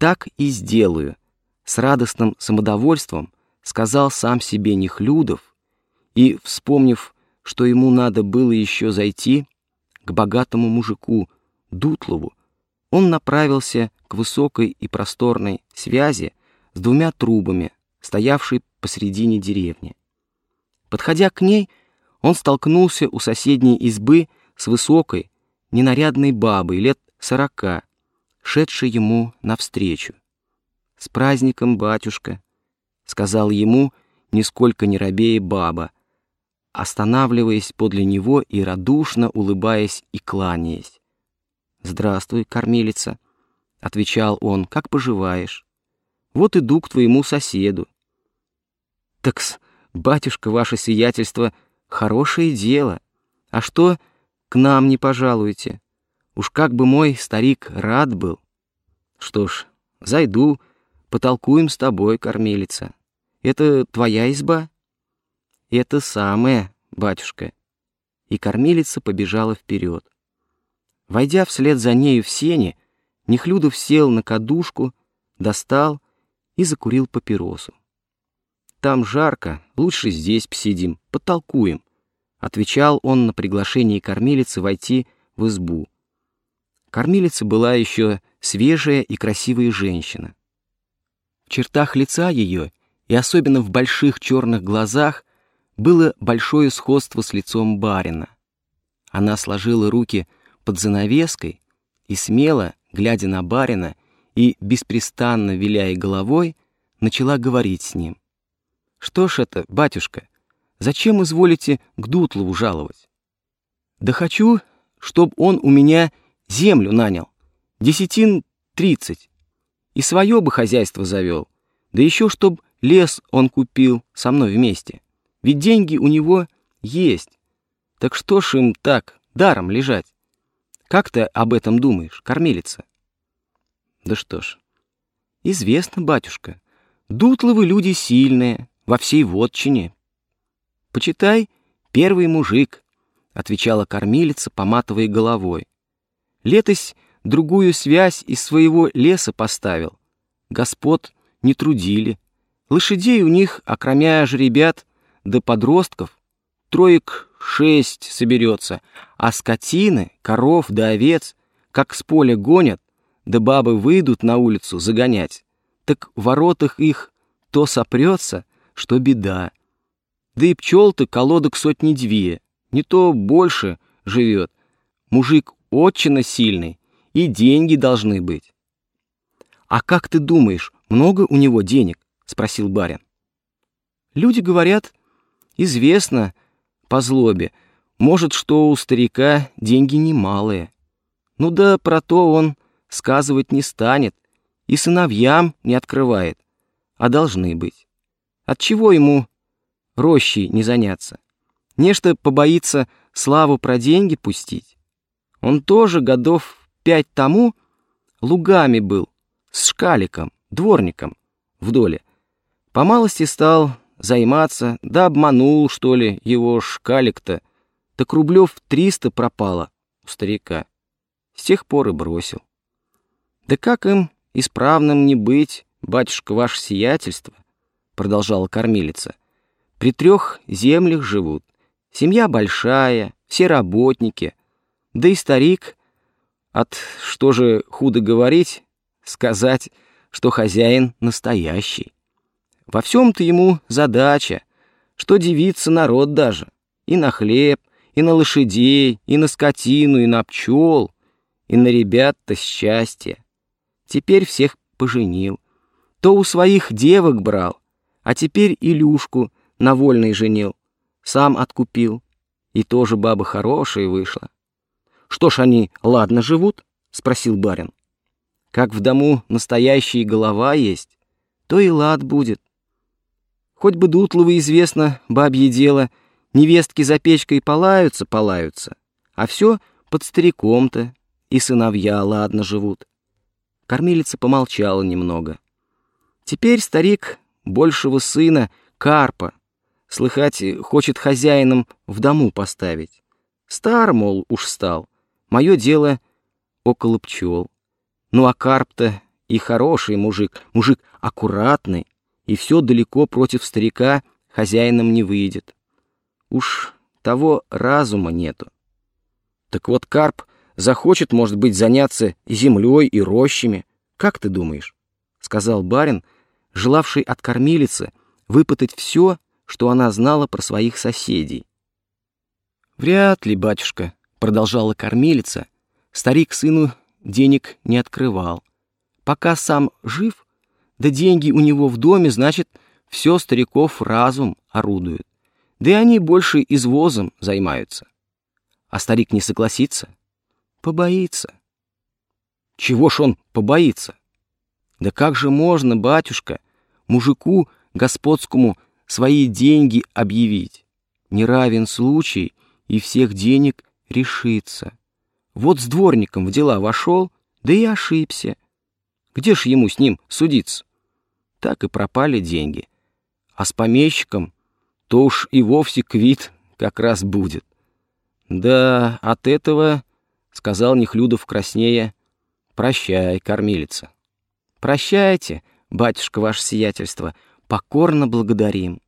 Так и сделаю. С радостным самодовольством сказал сам себе Нехлюдов и, вспомнив, что ему надо было еще зайти к богатому мужику Дутлову, он направился к высокой и просторной связи с двумя трубами, стоявшей посредине деревни. Подходя к ней, он столкнулся у соседней избы с высокой, ненарядной бабой лет сорока, шедшей ему навстречу. «С праздником, батюшка!» — сказал ему, нисколько не робея баба, останавливаясь подле него и радушно улыбаясь и кланяясь. «Здравствуй, кормилица!» — отвечал он, — «как поживаешь? Вот иду к твоему соседу». «Так-с, батюшка, ваше сиятельство, хорошее дело. А что, к нам не пожалуете? Уж как бы мой старик рад был. Что ж, зайду, потолкуем с тобой, кормилица. Это твоя изба?» «Это самое, батюшка». И кормилица побежала вперед. Войдя вслед за нею в сене, Нехлюдов сел на кадушку, достал и закурил папиросу. «Там жарко, лучше здесь посидим, потолкуем», — отвечал он на приглашение кормилицы войти в избу. Кормилица была еще свежая и красивая женщина. В чертах лица ее, и особенно в больших черных глазах, было большое сходство с лицом барина. Она сложила руки под занавеской и смело, глядя на барина и, беспрестанно виляя головой, начала говорить с ним. «Что ж это, батюшка, зачем изволите к Дутлову жаловать? Да хочу, чтоб он у меня землю нанял, десятин тридцать, и свое бы хозяйство завел, да еще чтоб лес он купил со мной вместе, ведь деньги у него есть, так что ж им так, даром лежать? Как ты об этом думаешь, кормилица? Да что ж, известно, батюшка, дутловы люди сильные, во всей вотчине. Почитай, первый мужик, отвечала кормилица, поматывая головой. Летось другую связь из своего леса поставил. Господ не трудили. Лошадей у них, окромя жеребят да подростков, троек шесть соберется, а скотины, коров да овец, как с поля гонят, да бабы выйдут на улицу загонять, так в воротах их то сопрется, что беда. Да и пчел-то колодок сотни-две, не то больше живет. Мужик очень сильный, и деньги должны быть. «А как ты думаешь, много у него денег?» — спросил барин. Люди говорят, известно, по злобе. Может, что у старика деньги немалые. Ну да про то он сказывать не станет и сыновьям не открывает, а должны быть. Отчего ему рощей не заняться? Нечто побоится славу про деньги пустить. Он тоже годов пять тому лугами был, с шкаликом, дворником, в доле. По малости стал займаться, да обманул, что ли, его шкалик-то, так рублев триста пропало у старика. С тех пор и бросил. Да как им исправным не быть, батюшка ваше сиятельство, продолжала кормилица. При трех землях живут, семья большая, все работники, да и старик, от, что же худо говорить, сказать, что хозяин настоящий. Во всем-то ему задача, что девиться народ даже, и на хлеб, и на лошадей, и на скотину, и на пчел, и на ребят-то счастье. Теперь всех поженил. То у своих девок брал, а теперь Илюшку на вольной женил. Сам откупил. И тоже баба хорошая вышла. «Что ж они, ладно живут?» — спросил барин. «Как в дому настоящая голова есть, то и лад будет. Хоть бы Дутлову известно бабье дело, невестки за печкой полаются, полаются, а все под стариком-то, и сыновья ладно живут. Кормилица помолчала немного. Теперь старик большего сына, Карпа, слыхать, хочет хозяином в дому поставить. Стар, мол, уж стал. Мое дело около пчел. Ну а Карп-то и хороший мужик, мужик аккуратный, и все далеко против старика хозяином не выйдет. Уж того разума нету. Так вот Карп захочет, может быть, заняться землей, и рощами. Как ты думаешь? — сказал барин, желавший от кормилицы выпытать все, что она знала про своих соседей. «Вряд ли, батюшка», — продолжала кормилица, — «старик сыну денег не открывал. Пока сам жив, да деньги у него в доме, значит, все стариков разум орудует. Да и они больше извозом займаются. А старик не согласится? Побоится. Чего ж он побоится? Да как же можно, батюшка, мужику господскому свои деньги объявить? Не равен случай, и всех денег решится. Вот с дворником в дела вошел, да и ошибся. Где ж ему с ним судиться? Так и пропали деньги. А с помещиком то уж и вовсе квит как раз будет. Да, от этого, — сказал Нехлюдов краснея, — прощай, кормилица. Прощайте, батюшка ваше сиятельство, покорно благодарим.